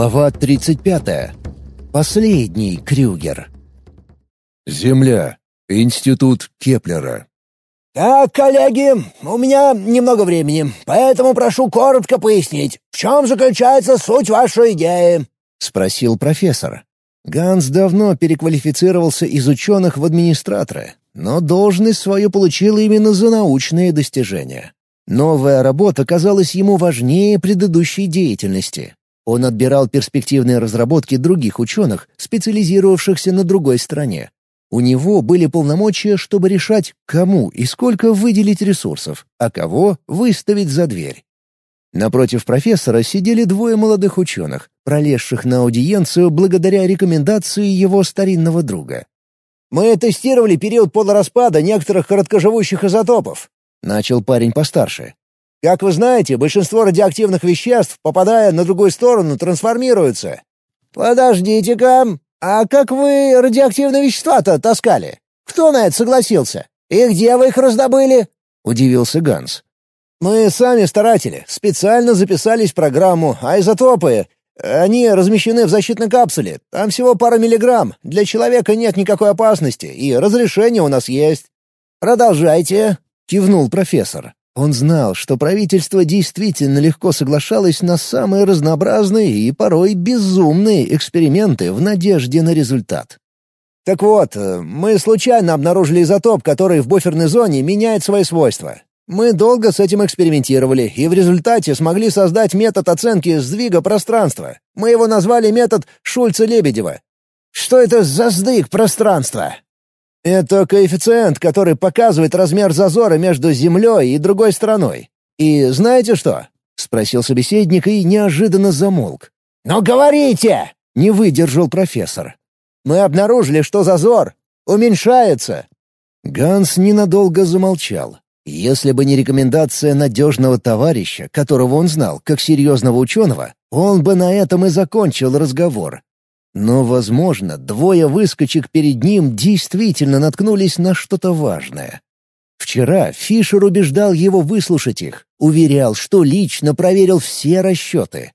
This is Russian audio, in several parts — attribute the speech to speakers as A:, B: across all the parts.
A: Глава 35. Последний Крюгер.
B: Земля. Институт Кеплера.
C: «Так, коллеги, у меня немного времени, поэтому прошу коротко пояснить, в чем заключается суть вашей идеи?»
A: — спросил профессор. Ганс давно переквалифицировался из ученых в администратора, но должность свою получил именно за научные достижения. Новая работа казалась ему важнее предыдущей деятельности. Он отбирал перспективные разработки других ученых, специализировавшихся на другой стране. У него были полномочия, чтобы решать, кому и сколько выделить ресурсов, а кого выставить за дверь. Напротив профессора сидели двое молодых ученых, пролезших на аудиенцию благодаря рекомендации его старинного друга.
C: «Мы тестировали период полураспада некоторых короткоживущих изотопов», — начал парень постарше. «Как вы знаете, большинство радиоактивных веществ, попадая на другую сторону, трансформируются». «Подождите-ка, а как вы радиоактивные вещества-то таскали? Кто на это согласился? И где вы их раздобыли?» — удивился Ганс. «Мы сами старатели, специально записались в программу, а изотопы... Они размещены в защитной капсуле, там всего пара миллиграмм, для человека нет никакой опасности, и разрешение у нас есть». «Продолжайте», — кивнул профессор. Он знал, что правительство действительно легко соглашалось на самые разнообразные и порой безумные эксперименты в надежде на результат. «Так вот, э, мы случайно обнаружили изотоп, который в буферной зоне меняет свои свойства. Мы долго с этим экспериментировали и в результате смогли создать метод оценки сдвига пространства. Мы его назвали метод Шульца-Лебедева. Что это за сдвиг пространства? Это коэффициент, который показывает размер зазора между Землей и другой страной. И знаете что? Спросил собеседник и неожиданно замолк. «Ну говорите!» — не выдержал профессор. «Мы обнаружили, что зазор уменьшается». Ганс ненадолго замолчал. Если бы не рекомендация надежного товарища, которого он знал как серьезного ученого, он бы на этом и закончил разговор. Но, возможно, двое выскочек перед ним действительно наткнулись на что-то важное. Вчера Фишер убеждал его выслушать их, уверял, что лично проверил все расчеты.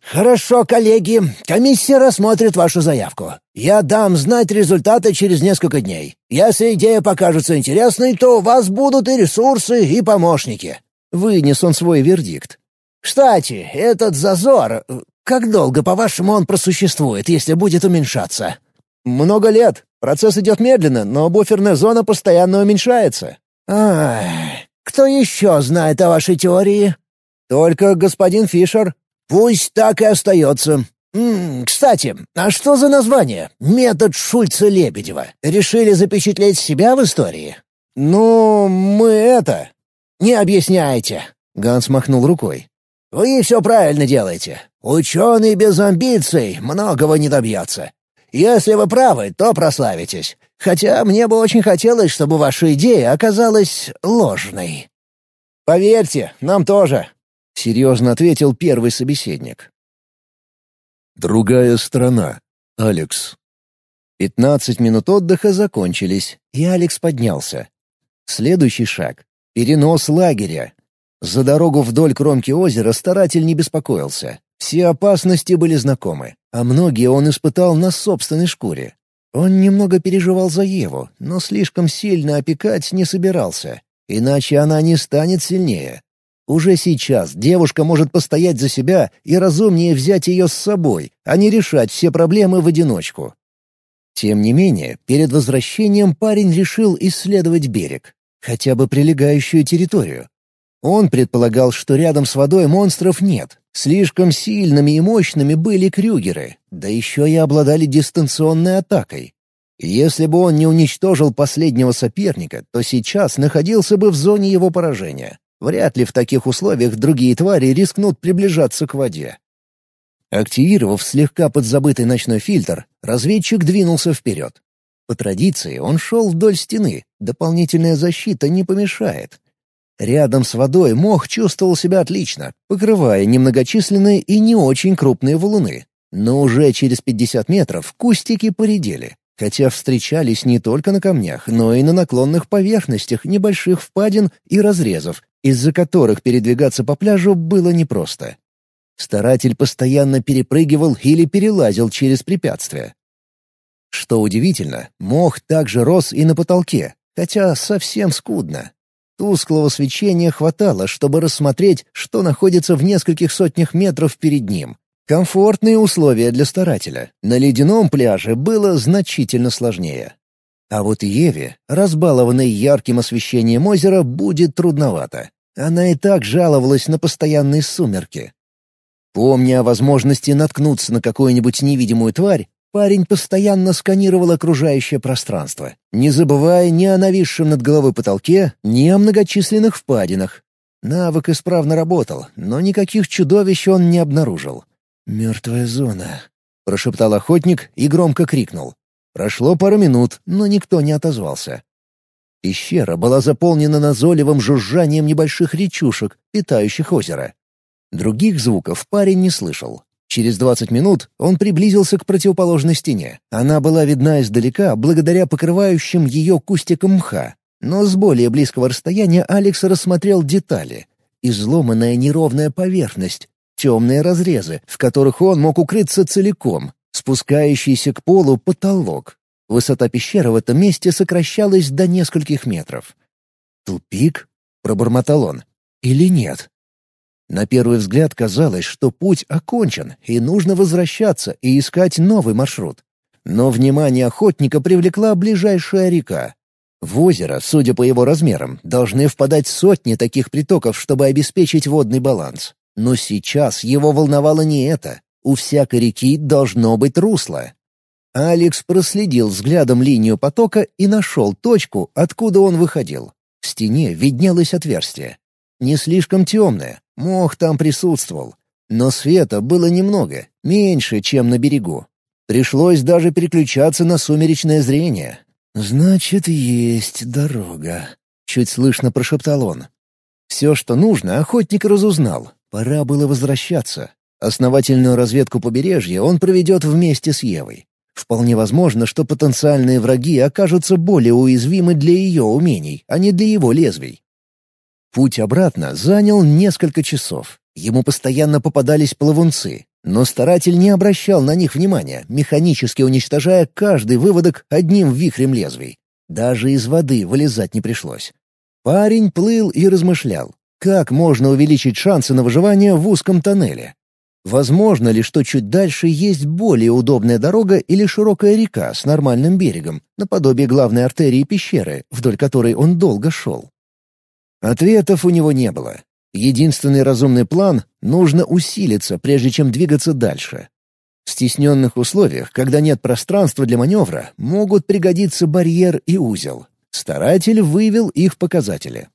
C: «Хорошо, коллеги, комиссия рассмотрит вашу заявку. Я дам знать результаты через несколько дней. Если идея покажется интересной, то у вас будут и ресурсы, и помощники». Вынес он свой вердикт. «Кстати, этот зазор... Как долго, по-вашему, он просуществует, если будет уменьшаться?» «Много лет. Процесс идет медленно, но буферная зона постоянно уменьшается». «Ах, кто еще знает о вашей теории?» «Только господин Фишер. Пусть так и остается. М -м, кстати, а что за название? Метод Шульца-Лебедева. Решили запечатлеть себя в истории? Ну, мы это... Не объясняйте. Ганс махнул рукой. Вы все правильно делаете. Ученый без амбиций многого не добьется. Если вы правы, то прославитесь. Хотя мне бы очень хотелось, чтобы ваша идея оказалась ложной. Поверьте, нам тоже, — серьезно ответил первый собеседник.
B: Другая страна. Алекс.
A: Пятнадцать минут отдыха закончились, и Алекс поднялся. Следующий шаг — перенос лагеря. За дорогу вдоль кромки озера старатель не беспокоился. Все опасности были знакомы, а многие он испытал на собственной шкуре. Он немного переживал за Еву, но слишком сильно опекать не собирался, иначе она не станет сильнее. Уже сейчас девушка может постоять за себя и разумнее взять ее с собой, а не решать все проблемы в одиночку. Тем не менее, перед возвращением парень решил исследовать берег, хотя бы прилегающую территорию. Он предполагал, что рядом с водой монстров нет. Слишком сильными и мощными были крюгеры, да еще и обладали дистанционной атакой. Если бы он не уничтожил последнего соперника, то сейчас находился бы в зоне его поражения. Вряд ли в таких условиях другие твари рискнут приближаться к воде. Активировав слегка подзабытый ночной фильтр, разведчик двинулся вперед. По традиции он шел вдоль стены, дополнительная защита не помешает. Рядом с водой мох чувствовал себя отлично, покрывая немногочисленные и не очень крупные валуны. Но уже через 50 метров кустики поредели, хотя встречались не только на камнях, но и на наклонных поверхностях небольших впадин и разрезов, из-за которых передвигаться по пляжу было непросто.
C: Старатель постоянно перепрыгивал или перелазил через препятствия. Что удивительно, мох также рос и на потолке, хотя совсем скудно. Тусклого свечения хватало, чтобы рассмотреть, что находится в нескольких сотнях метров перед ним. Комфортные условия для старателя. На ледяном пляже было значительно сложнее. А вот Еве, разбалованной ярким освещением озера, будет трудновато. Она и так жаловалась на постоянные сумерки. Помня о возможности наткнуться на какую-нибудь невидимую тварь, парень постоянно сканировал окружающее пространство, не забывая ни о нависшем над головой потолке, ни о многочисленных впадинах. Навык исправно работал, но никаких чудовищ он не обнаружил. «Мертвая зона», — прошептал охотник и громко крикнул. Прошло пару минут, но никто не отозвался. Пещера была заполнена назойливым жужжанием небольших речушек, питающих озеро. Других звуков парень не слышал. Через двадцать минут он приблизился к противоположной стене. Она была видна издалека благодаря покрывающим ее кустикам мха. Но с более близкого расстояния Алекс рассмотрел детали. Изломанная неровная поверхность, темные разрезы, в которых он мог укрыться целиком, спускающийся к полу потолок. Высота пещеры в этом месте сокращалась до нескольких метров. «Тупик?» — пробормотал он. «Или нет?» На первый взгляд казалось, что путь окончен, и нужно возвращаться и искать новый маршрут. Но внимание охотника привлекла ближайшая река. В озеро, судя по его размерам, должны впадать сотни таких притоков, чтобы обеспечить водный баланс. Но сейчас его волновало не это. У всякой реки должно быть русло. Алекс проследил взглядом линию потока и нашел точку, откуда он выходил. В стене виднелось отверстие. Не слишком темное, мох там присутствовал. Но света было немного, меньше, чем на берегу. Пришлось даже переключаться на сумеречное зрение. «Значит, есть дорога», — чуть слышно прошептал он. Все, что нужно, охотник разузнал. Пора было возвращаться. Основательную разведку побережья он проведет вместе с Евой. Вполне возможно, что потенциальные враги окажутся более уязвимы для ее умений, а не для его лезвий. Путь обратно занял несколько часов. Ему постоянно попадались плавунцы, но старатель не обращал на них внимания, механически уничтожая каждый выводок одним вихрем лезвий. Даже из воды вылезать не пришлось. Парень плыл и размышлял, как можно увеличить шансы на выживание в узком тоннеле. Возможно ли, что чуть дальше есть более удобная дорога или широкая река с нормальным берегом, наподобие главной артерии пещеры, вдоль которой он долго шел? Ответов у него не было. Единственный разумный план — нужно усилиться, прежде чем двигаться дальше. В стесненных условиях, когда нет пространства для маневра, могут пригодиться барьер и узел. Старатель вывел их показатели.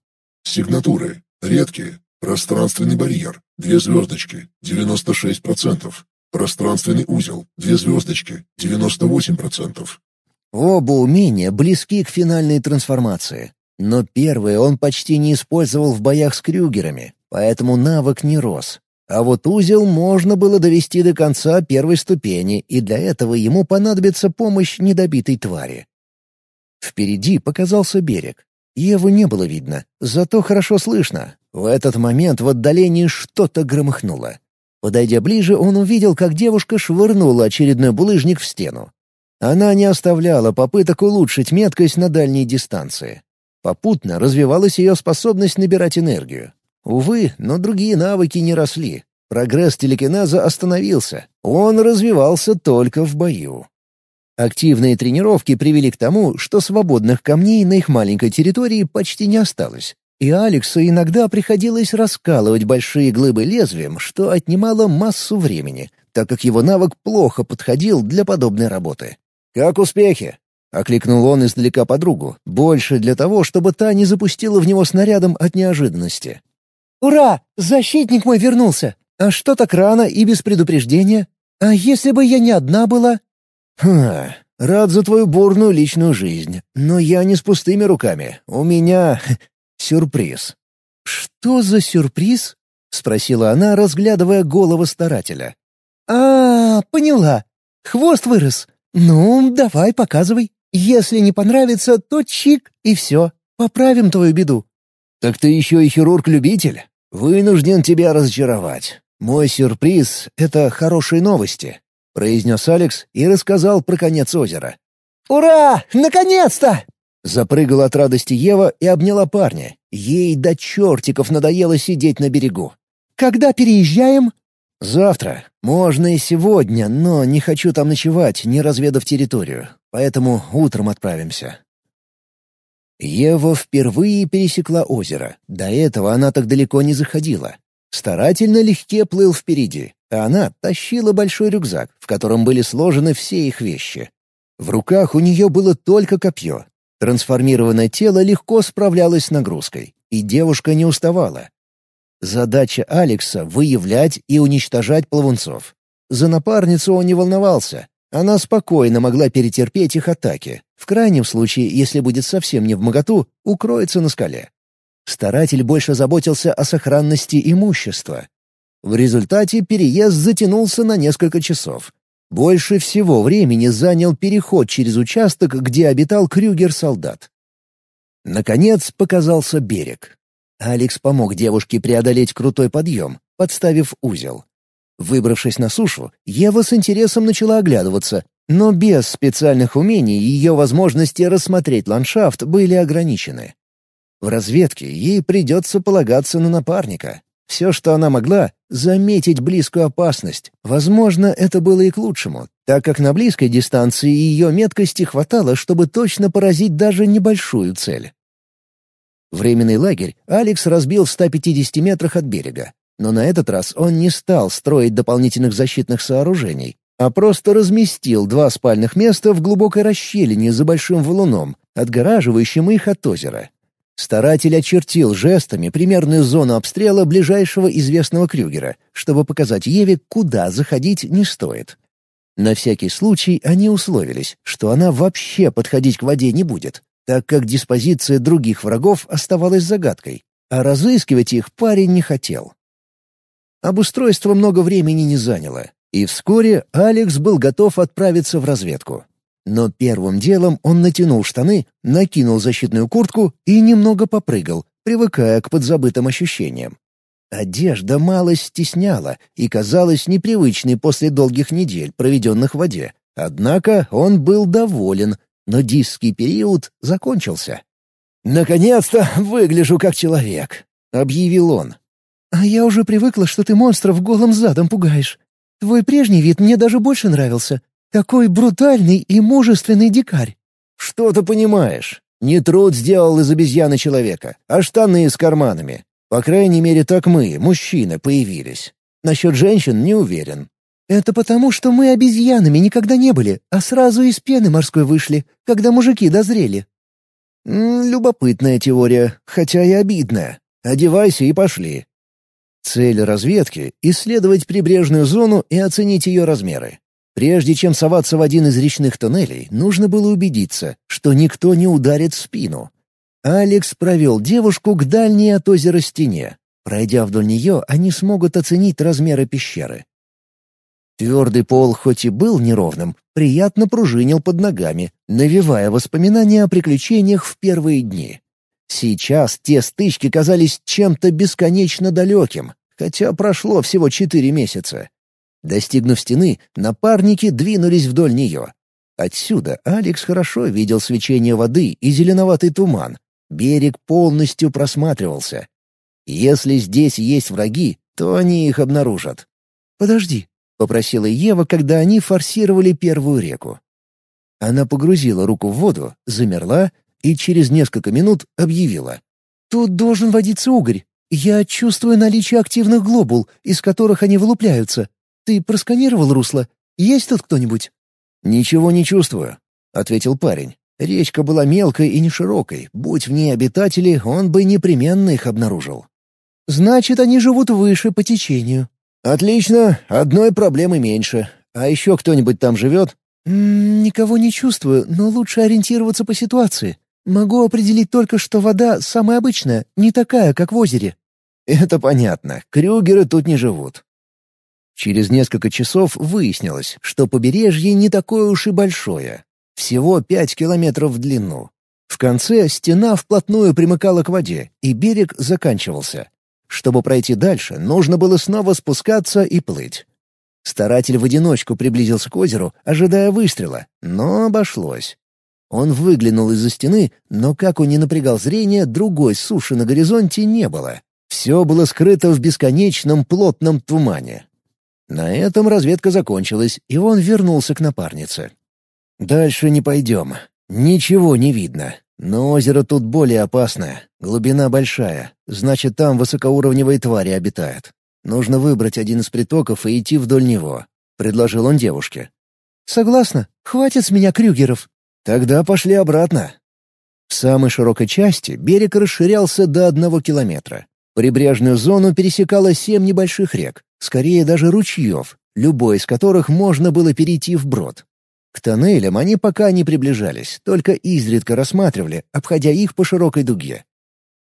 D: Сигнатуры. Редкие. Пространственный барьер. Две звездочки. 96%. Пространственный узел. Две звездочки. 98%.
C: Оба умения близки к финальной трансформации. Но первое он почти не использовал в боях с крюгерами, поэтому навык не рос. А вот узел можно было довести до конца первой ступени, и для этого ему понадобится помощь недобитой твари. Впереди показался берег. Еву не было видно, зато хорошо слышно. В этот момент в отдалении что-то громыхнуло. Подойдя ближе, он увидел, как девушка швырнула очередной булыжник в стену. Она не оставляла попыток улучшить меткость на дальней дистанции. Попутно развивалась ее способность набирать энергию. Увы, но другие навыки не росли. Прогресс телекинеза остановился. Он развивался только в бою. Активные тренировки привели к тому, что свободных камней на их маленькой территории почти не осталось. И Алексу иногда приходилось раскалывать большие глыбы лезвием, что отнимало массу времени, так как его навык плохо подходил для подобной работы. «Как успехи?» — окликнул он издалека подругу, больше для того, чтобы та не запустила в него снарядом от неожиданности. «Ура! Защитник мой вернулся! А что так рано и без предупреждения? А если бы я не одна была?» «Ха, рад за твою бурную личную жизнь, но я не с пустыми руками. У меня сюрприз». «Что за сюрприз?» — спросила она, разглядывая голову старателя. «А, поняла. Хвост вырос. Ну, давай, показывай. Если не понравится, то чик, и все. Поправим твою беду». «Так ты еще и хирург-любитель? Вынужден тебя разочаровать. «Мой сюрприз — это хорошие новости», — произнес Алекс и рассказал про конец озера.
E: «Ура! Наконец-то!»
C: Запрыгала от радости Ева и обняла парня. Ей до чертиков надоело сидеть на берегу.
E: «Когда переезжаем?»
C: «Завтра. Можно и сегодня, но не хочу там ночевать, не разведав территорию. Поэтому утром отправимся». Ева впервые пересекла озеро. До этого она так далеко не заходила. Старательно легке плыл впереди, а она тащила большой рюкзак, в котором были сложены все их вещи. В руках у нее было только копье. Трансформированное тело легко справлялось с нагрузкой, и девушка не уставала. Задача Алекса — выявлять и уничтожать плавунцов. За напарницу он не волновался. Она спокойно могла перетерпеть их атаки. В крайнем случае, если будет совсем не в моготу, укроется на скале. Старатель больше заботился о сохранности имущества. В результате переезд затянулся на несколько часов. Больше всего времени занял переход через участок, где обитал Крюгер-солдат. Наконец показался берег. Алекс помог девушке преодолеть крутой подъем, подставив узел. Выбравшись на сушу, Ева с интересом начала оглядываться, но без специальных умений ее возможности рассмотреть ландшафт были ограничены. В разведке ей придется полагаться на напарника. Все, что она могла — заметить близкую опасность. Возможно, это было и к лучшему, так как на близкой дистанции ее меткости хватало, чтобы точно поразить даже небольшую цель. Временный лагерь Алекс разбил в 150 метрах от берега. Но на этот раз он не стал строить дополнительных защитных сооружений, а просто разместил два спальных места в глубокой расщелине за большим валуном, отгораживающим их от озера. Старатель очертил жестами примерную зону обстрела ближайшего известного Крюгера, чтобы показать Еве, куда заходить не стоит. На всякий случай они условились, что она вообще подходить к воде не будет, так как диспозиция других врагов оставалась загадкой, а разыскивать их парень не хотел. Обустройство много времени не заняло, и вскоре Алекс был готов отправиться в разведку. Но первым делом он натянул штаны, накинул защитную куртку и немного попрыгал, привыкая к подзабытым ощущениям. Одежда мало стесняла и казалась непривычной после долгих недель, проведенных в воде. Однако он был доволен, но дисский период закончился. «Наконец-то выгляжу как человек», — объявил он.
E: «А я уже привыкла, что ты монстров голым задом пугаешь. Твой прежний вид мне даже больше нравился. Такой брутальный и мужественный дикарь».
C: «Что ты понимаешь? Не труд сделал из обезьяны человека, а штаны с карманами. По крайней мере, так мы, мужчины, появились. Насчет женщин не уверен.
E: «Это потому, что мы обезьянами никогда не были, а сразу из пены морской вышли, когда мужики дозрели».
C: Любопытная теория, хотя и обидная. Одевайся и пошли. Цель разведки — исследовать прибрежную зону и оценить ее размеры. Прежде чем соваться в один из речных тоннелей, нужно было убедиться, что никто не ударит в спину. Алекс провел девушку к дальней от озера стене. Пройдя вдоль нее, они смогут оценить размеры пещеры. Твердый пол хоть и был неровным, приятно пружинил под ногами, навевая воспоминания о приключениях в первые дни. Сейчас те стычки казались чем-то бесконечно далеким, хотя прошло всего четыре месяца. Достигнув стены, напарники двинулись вдоль нее. Отсюда Алекс хорошо видел свечение воды и зеленоватый туман. Берег полностью просматривался. Если здесь есть враги, то они их обнаружат.
E: «Подожди», — попросила Ева, когда они форсировали первую реку.
C: Она погрузила руку в воду, замерла и через несколько минут объявила.
E: «Тут должен водиться угорь. Я чувствую наличие активных глобул, из которых они вылупляются. Ты просканировал русло? Есть тут кто-нибудь?»
C: «Ничего не чувствую», — ответил парень. Речка была мелкой и не широкой. Будь в ней обитатели, он бы непременно их обнаружил.
E: «Значит, они живут выше по течению»,
C: «Отлично, одной проблемы меньше. А еще кто-нибудь там живет?»
E: «Никого не чувствую, но лучше ориентироваться по ситуации. Могу определить только, что вода самая обычная, не такая, как в озере».
C: «Это понятно. Крюгеры тут не живут». Через несколько часов выяснилось, что побережье не такое уж и большое. Всего пять километров в длину. В конце стена вплотную примыкала к воде, и берег заканчивался. Чтобы пройти дальше, нужно было снова спускаться и плыть. Старатель в одиночку приблизился к озеру, ожидая выстрела, но обошлось. Он выглянул из-за стены, но как он не напрягал зрение, другой суши на горизонте не было. Все было скрыто в бесконечном плотном тумане. На этом разведка закончилась, и он вернулся к напарнице. «Дальше не пойдем. Ничего не видно. Но озеро тут более опасное. Глубина большая. Значит, там высокоуровневые твари обитают. Нужно выбрать один из притоков и идти вдоль него», — предложил он девушке.
E: «Согласна. Хватит с меня крюгеров».
C: «Тогда пошли обратно». В самой широкой части берег расширялся до одного километра. Прибрежную зону пересекало семь небольших рек, скорее даже ручьев, любой из которых можно было перейти вброд. К тоннелям они пока не приближались, только изредка рассматривали, обходя их по широкой дуге.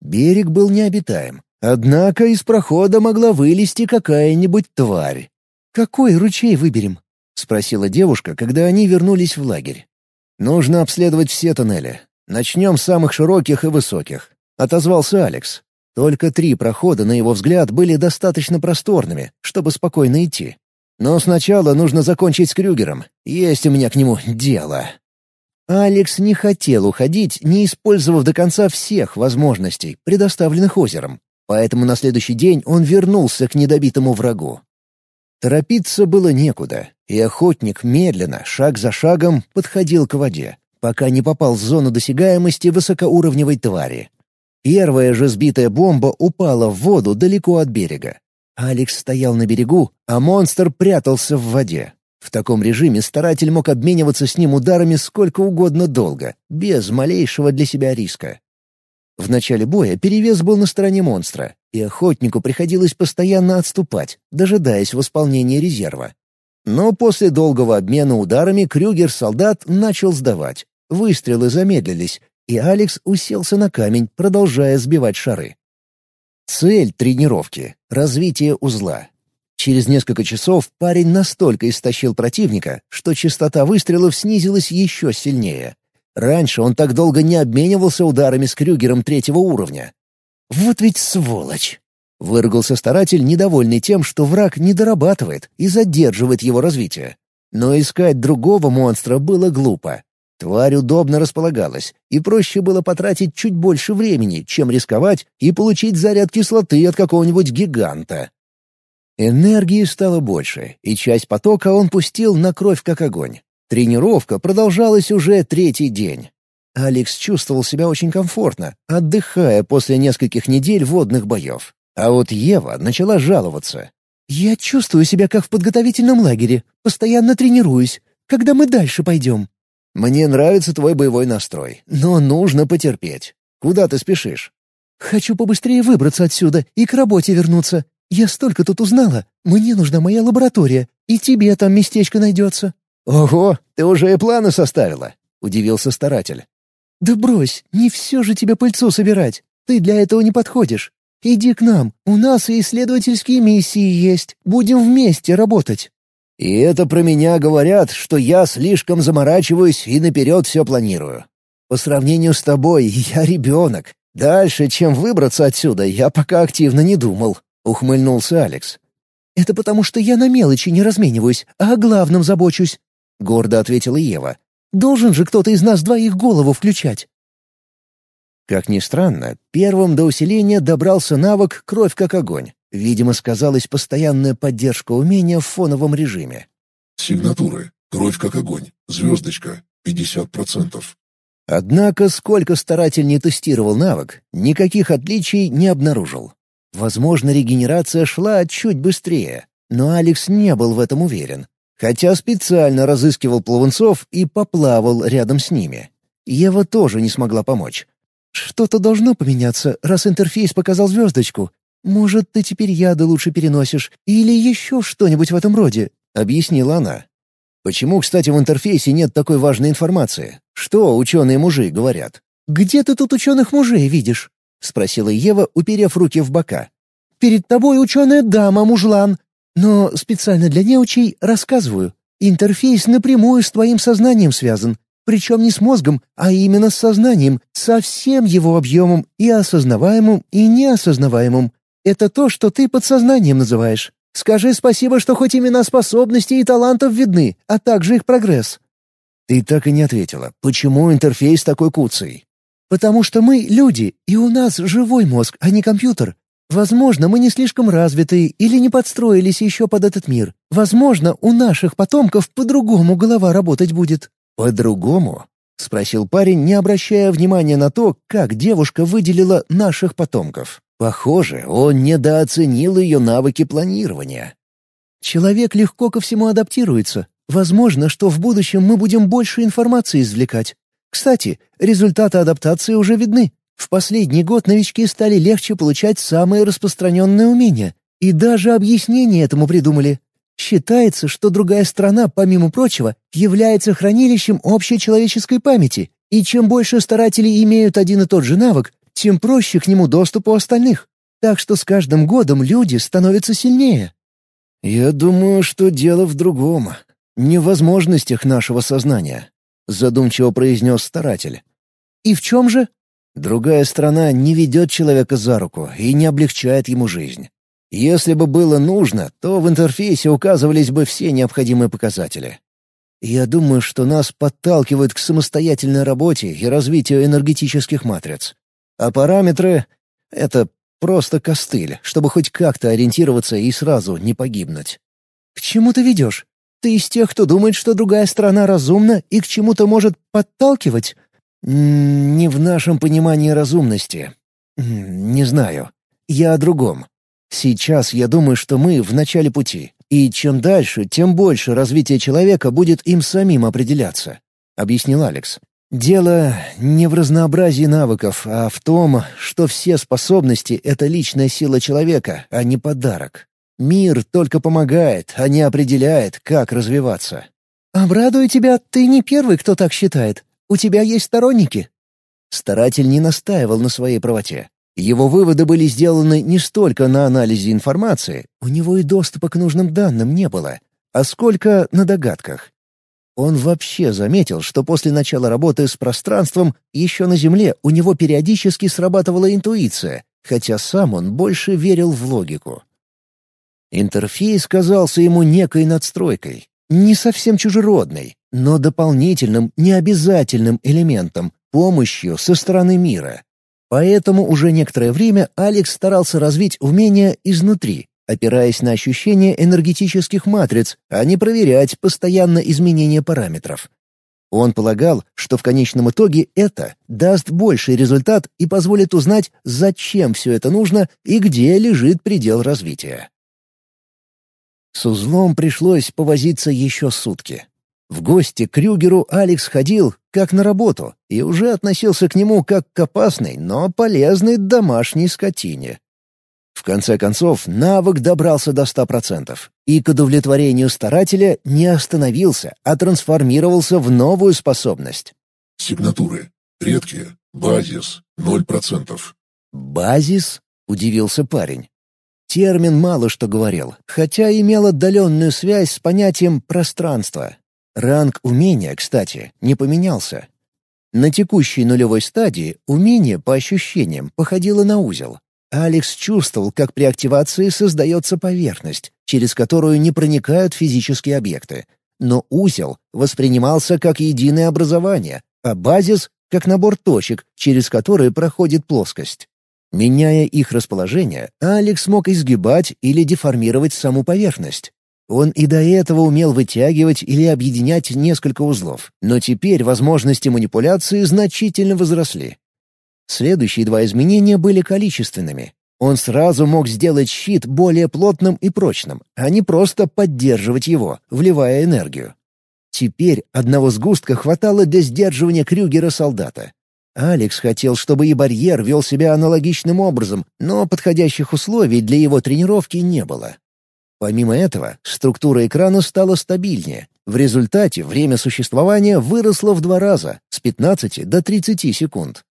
C: Берег был необитаем, однако из прохода могла вылезти какая-нибудь тварь.
E: «Какой ручей выберем?»
C: — спросила девушка, когда они вернулись в лагерь. «Нужно обследовать все тоннели. Начнем с самых широких и высоких», — отозвался Алекс. Только три прохода, на его взгляд, были достаточно просторными, чтобы спокойно идти. Но сначала нужно закончить с Крюгером. Есть у меня к нему дело. Алекс не хотел уходить, не использовав до конца всех возможностей, предоставленных озером. Поэтому на следующий день он вернулся к недобитому врагу. Торопиться было некуда, и охотник медленно, шаг за шагом, подходил к воде, пока не попал в зону досягаемости высокоуровневой твари. Первая же сбитая бомба упала в воду далеко от берега. Алекс стоял на берегу, а монстр прятался в воде. В таком режиме старатель мог обмениваться с ним ударами сколько угодно долго, без малейшего для себя риска. В начале боя перевес был на стороне монстра, и охотнику приходилось постоянно отступать, дожидаясь восполнения резерва. Но после долгого обмена ударами Крюгер-солдат начал сдавать. Выстрелы замедлились, и Алекс уселся на камень, продолжая сбивать шары. Цель тренировки — развитие узла. Через несколько часов парень настолько истощил противника, что частота выстрелов снизилась еще сильнее. Раньше он так долго не обменивался ударами с Крюгером третьего уровня. «Вот ведь сволочь!» — выругался старатель, недовольный тем, что враг не дорабатывает и задерживает его развитие. Но искать другого монстра было глупо. Тварь удобно располагалась, и проще было потратить чуть больше времени, чем рисковать и получить заряд кислоты от какого-нибудь гиганта. Энергии стало больше, и часть потока он пустил на кровь как огонь. Тренировка продолжалась уже третий день. Алекс чувствовал себя очень комфортно, отдыхая после нескольких недель водных боев. А вот Ева начала жаловаться.
E: «Я чувствую себя как в подготовительном лагере, постоянно тренируюсь. Когда мы дальше пойдем?»
C: «Мне нравится твой боевой настрой, но нужно потерпеть. Куда ты спешишь?»
E: «Хочу побыстрее выбраться отсюда и к работе вернуться. Я столько тут узнала. Мне нужна моя лаборатория, и тебе там местечко найдется».
C: «Ого, ты уже и планы составила?» — удивился старатель.
E: «Да брось, не все же тебе пыльцу собирать. Ты для этого не подходишь. Иди к нам, у нас и исследовательские миссии есть. Будем вместе работать».
C: И это про меня говорят, что я слишком заморачиваюсь и наперед все планирую. По сравнению с тобой, я ребенок. Дальше, чем выбраться отсюда, я пока активно не думал», — ухмыльнулся Алекс.
E: «Это потому, что я на мелочи не размениваюсь, а о главном забочусь», — гордо ответила Ева. «Должен же кто-то из нас двоих голову включать».
C: Как ни странно, первым до усиления добрался навык «Кровь как огонь». Видимо, сказалась постоянная поддержка умения в фоновом режиме.
D: Сигнатуры. Кровь как огонь. Звездочка. 50%.
C: Однако, сколько старатель не тестировал навык, никаких отличий не обнаружил. Возможно, регенерация шла чуть быстрее, но Алекс не был в этом уверен, хотя специально разыскивал плавунцов и поплавал рядом с ними. Ева тоже не смогла помочь.
E: «Что-то должно поменяться, раз интерфейс показал звездочку. «Может, ты теперь яды лучше переносишь, или еще что-нибудь в этом роде», —
C: объяснила она. «Почему, кстати, в интерфейсе нет такой важной информации? Что ученые-мужи говорят?»
E: «Где ты тут ученых-мужей видишь?» — спросила Ева, уперев руки в бока. «Перед тобой ученая дама, мужлан. Но специально для неучей рассказываю. Интерфейс напрямую с твоим сознанием связан. Причем не с мозгом, а именно с сознанием, со всем его объемом и осознаваемым, и неосознаваемым. Это то, что ты подсознанием называешь. Скажи спасибо, что хоть имена способностей и талантов видны, а также их прогресс».
C: «Ты так и не ответила. Почему интерфейс такой куцый?»
E: «Потому что мы — люди, и у нас живой мозг, а не компьютер. Возможно, мы не слишком развиты или не подстроились еще под этот мир. Возможно, у наших потомков по-другому голова работать будет».
C: «По-другому?» — спросил парень, не обращая внимания на то, как девушка выделила наших потомков. Похоже, он недооценил ее навыки планирования.
E: «Человек легко ко всему адаптируется. Возможно, что в будущем мы будем больше информации извлекать. Кстати, результаты адаптации уже видны. В последний год новички стали легче получать самые распространенные умения. И даже объяснение этому придумали. Считается, что другая страна, помимо прочего, является хранилищем общей человеческой памяти, и чем больше старателей имеют один и тот же навык, тем проще к нему доступ у остальных. Так что с каждым годом люди становятся сильнее.
C: «Я думаю, что дело в другом. Не в возможностях нашего сознания», — задумчиво произнес старатель.
E: «И в чем же?»
C: «Другая страна не ведет человека за руку и не облегчает ему жизнь. Если бы было нужно, то в интерфейсе указывались бы все необходимые показатели. Я думаю, что нас подталкивают к самостоятельной работе и развитию энергетических матриц. А параметры — это просто костыль, чтобы хоть как-то ориентироваться и сразу не погибнуть.
E: «К чему ты ведешь? Ты из тех, кто думает, что другая страна разумна и к чему-то может подталкивать?»
C: «Не в нашем понимании разумности. Не знаю. Я о другом. Сейчас я думаю, что мы в начале пути, и чем дальше, тем больше развитие человека будет им самим определяться», — объяснил Алекс. «Дело не в разнообразии навыков, а в том, что все способности — это личная сила человека, а не подарок. Мир только помогает, а не определяет, как развиваться».
E: «Обрадую тебя, ты не первый, кто так считает. У тебя есть сторонники».
C: Старатель не настаивал на своей правоте. Его выводы были сделаны не столько на анализе информации, у него и доступа к нужным данным не было, а сколько на догадках. Он вообще заметил, что после начала работы с пространством еще на Земле у него периодически срабатывала интуиция, хотя сам он больше верил в логику. Интерфейс казался ему некой надстройкой, не совсем чужеродной, но дополнительным, необязательным элементом, помощью со стороны мира. Поэтому уже некоторое время Алекс старался развить умения изнутри, опираясь на ощущение энергетических матриц, а не проверять постоянно изменения параметров. Он полагал, что в конечном итоге это даст больший результат и позволит узнать, зачем все это нужно и где лежит предел развития. С узлом пришлось повозиться еще сутки. В гости к Крюгеру Алекс ходил, как на работу, и уже относился к нему как к опасной, но полезной домашней скотине. В конце концов, навык добрался до ста процентов, и к удовлетворению старателя не остановился, а трансформировался в новую способность.
D: Сигнатуры. Редкие. Базис. Ноль процентов.
C: «Базис?» — удивился парень. Термин мало что говорил, хотя имел отдаленную связь с понятием «пространство», Ранг умения, кстати, не поменялся. На текущей нулевой стадии умение, по ощущениям, походило на узел. Алекс чувствовал, как при активации создается поверхность, через которую не проникают физические объекты. Но узел воспринимался как единое образование, а базис — как набор точек, через которые проходит плоскость. Меняя их расположение, Алекс мог изгибать или деформировать саму поверхность. Он и до этого умел вытягивать или объединять несколько узлов, но теперь возможности манипуляции значительно возросли. Следующие два изменения были количественными. Он сразу мог сделать щит более плотным и прочным, а не просто поддерживать его, вливая энергию. Теперь одного сгустка хватало для сдерживания Крюгера-солдата. Алекс хотел, чтобы и барьер вел себя аналогичным образом, но подходящих условий для его тренировки не было. Помимо этого, структура экрана стала стабильнее. В результате время существования выросло в два раза, с 15 до 30 секунд.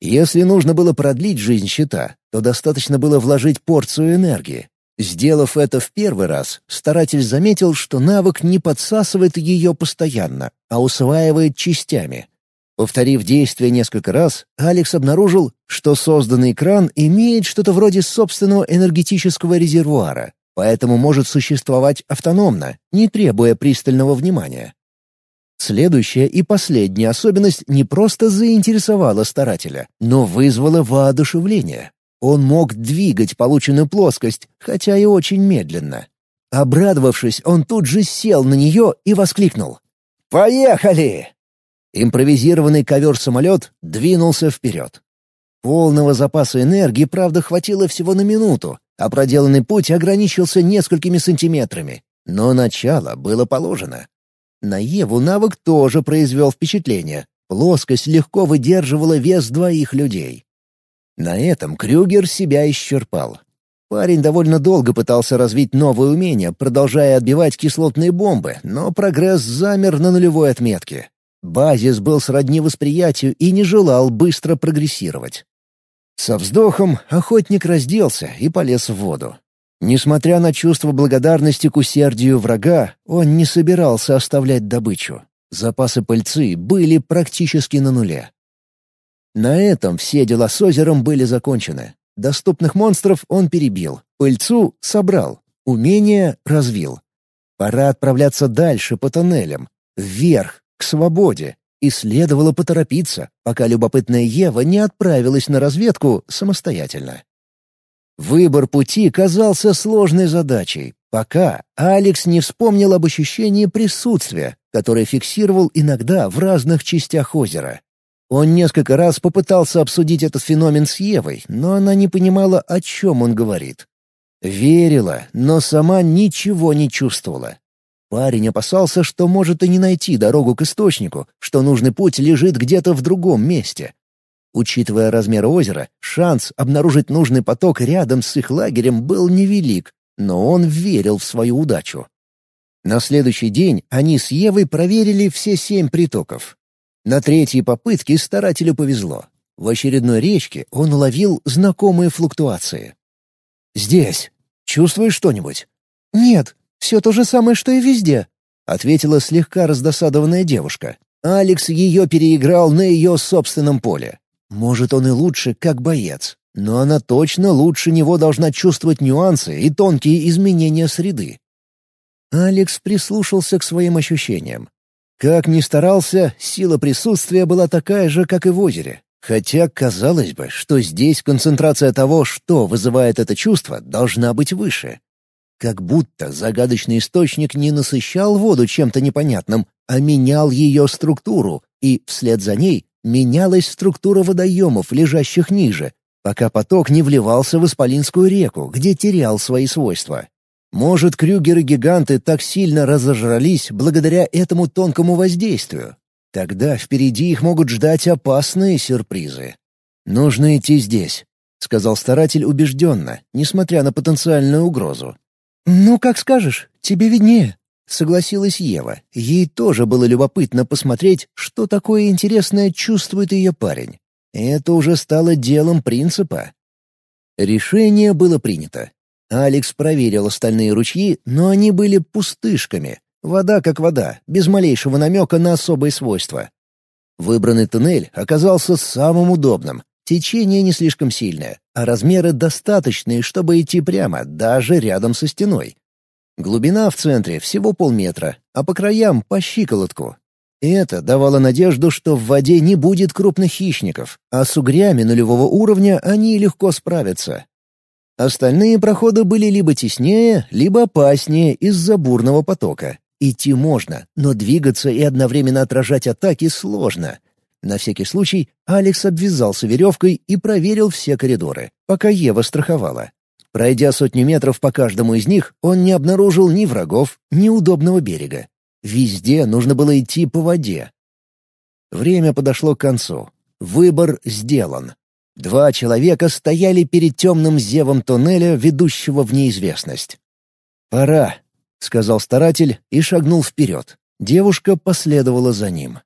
C: Если нужно было продлить жизнь щита, то достаточно было вложить порцию энергии. Сделав это в первый раз, старатель заметил, что навык не подсасывает ее постоянно, а усваивает частями. Повторив действие несколько раз, Алекс обнаружил, что созданный кран имеет что-то вроде собственного энергетического резервуара, поэтому может существовать автономно, не требуя пристального внимания. Следующая и последняя особенность не просто заинтересовала старателя, но вызвала воодушевление. Он мог двигать полученную плоскость, хотя и очень медленно. Обрадовавшись, он тут же сел на нее и воскликнул. «Поехали!» Импровизированный ковер-самолет двинулся вперед. Полного запаса энергии, правда, хватило всего на минуту, а проделанный путь ограничился несколькими сантиметрами. Но начало было положено. На Еву навык тоже произвел впечатление. Плоскость легко выдерживала вес двоих людей. На этом Крюгер себя исчерпал. Парень довольно долго пытался развить новые умения, продолжая отбивать кислотные бомбы, но прогресс замер на нулевой отметке. Базис был сродни восприятию и не желал быстро прогрессировать. Со вздохом охотник разделся и полез в воду. Несмотря на чувство благодарности к усердию врага, он не собирался оставлять добычу. Запасы пыльцы были практически на нуле. На этом все дела с озером были закончены. Доступных монстров он перебил, пыльцу собрал, умения развил. Пора отправляться дальше по тоннелям, вверх, к свободе, и следовало поторопиться, пока любопытная Ева не отправилась на разведку самостоятельно. Выбор пути казался сложной задачей, пока Алекс не вспомнил об ощущении присутствия, которое фиксировал иногда в разных частях озера. Он несколько раз попытался обсудить этот феномен с Евой, но она не понимала, о чем он говорит. Верила, но сама ничего не чувствовала. Парень опасался, что может и не найти дорогу к источнику, что нужный путь лежит где-то в другом месте. Учитывая размер озера, шанс обнаружить нужный поток рядом с их лагерем был невелик, но он верил в свою удачу. На следующий день они с Евой проверили все семь притоков. На третьей попытке старателю повезло. В очередной речке он уловил знакомые флуктуации. «Здесь. Чувствуешь что-нибудь?»
E: «Нет, все то же самое, что и везде», —
C: ответила слегка раздосадованная девушка. Алекс ее переиграл на ее собственном поле. Может, он и лучше, как боец, но она точно лучше него должна чувствовать нюансы и тонкие изменения среды. Алекс прислушался к своим ощущениям. Как ни старался, сила присутствия была такая же, как и в озере. Хотя казалось бы, что здесь концентрация того, что вызывает это чувство, должна быть выше. Как будто загадочный источник не насыщал воду чем-то непонятным, а менял ее структуру, и вслед за ней менялась структура водоемов, лежащих ниже, пока поток не вливался в Исполинскую реку, где терял свои свойства. Может, крюгеры-гиганты так сильно разожрались благодаря этому тонкому воздействию? Тогда впереди их могут ждать опасные сюрпризы. «Нужно идти здесь», — сказал старатель убежденно, несмотря на потенциальную угрозу.
E: «Ну, как скажешь, тебе виднее», —
C: согласилась Ева. Ей тоже было любопытно посмотреть, что такое интересное чувствует ее парень. Это уже стало делом принципа. Решение было принято. Алекс проверил остальные ручьи, но они были пустышками. Вода как вода, без малейшего намека на особые свойства. Выбранный туннель оказался самым удобным, Течение не слишком сильное, а размеры достаточные, чтобы идти прямо, даже рядом со стеной. Глубина в центре всего полметра, а по краям — по щиколотку. Это давало надежду, что в воде не будет крупных хищников, а с угрями нулевого уровня они легко справятся. Остальные проходы были либо теснее, либо опаснее из-за бурного потока. Идти можно, но двигаться и одновременно отражать атаки сложно. На всякий случай Алекс обвязался веревкой и проверил все коридоры, пока Ева страховала. Пройдя сотню метров по каждому из них, он не обнаружил ни врагов, ни удобного берега. Везде нужно было идти по воде. Время подошло к концу. Выбор сделан. Два человека стояли перед темным зевом тоннеля, ведущего в неизвестность. «Пора», — сказал старатель и шагнул вперед. Девушка последовала за ним.